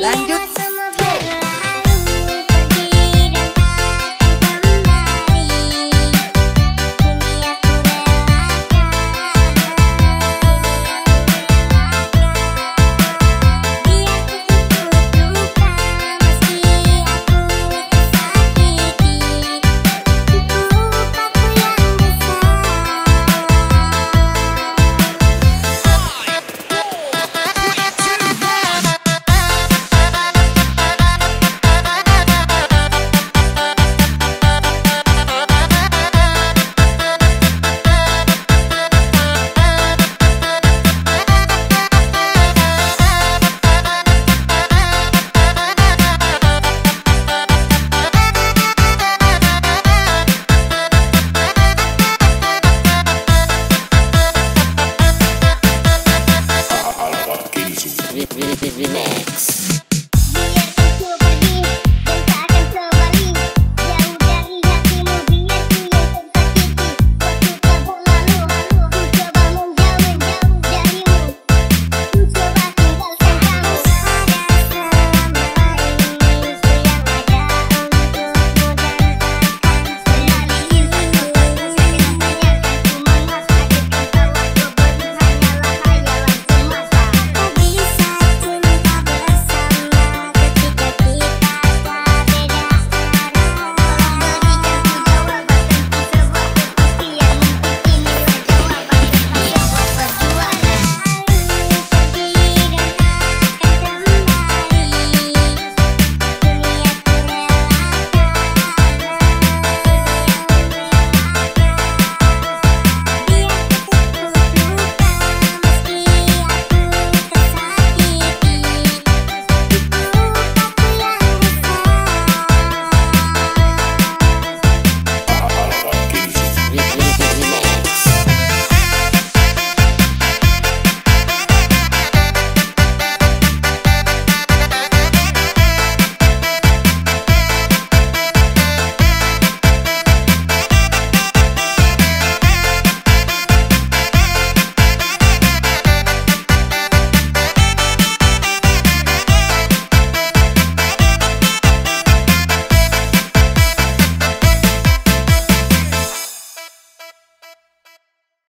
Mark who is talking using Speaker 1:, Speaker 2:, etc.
Speaker 1: Lanjut.